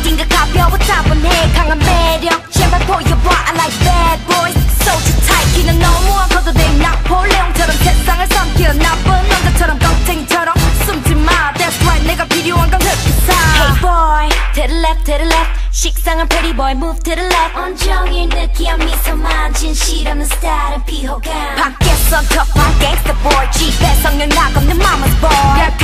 어딘가 가벼워 타분해 강한 매력 제발 보여봐 I like bad boys 소주 타이키는 너무한 것도 내 나폴레옹처럼 세상을 삼키는 나쁜 남자처럼 깡탱이처럼 숨지마 That's right 내가 필요한 건 흑기사 Hey boy to the left to the left 식상한 pretty boy move to the left 온종일 느끼한 미소만 진실없는 스타일은 비호감 밖에서 급한 gangster boy 집에서 늘 나가 내 mama's boy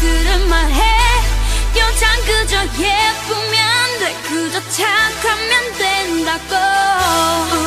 그런 말해. 여잔 그저 예쁘면 돼. 그저 착하면 된다고.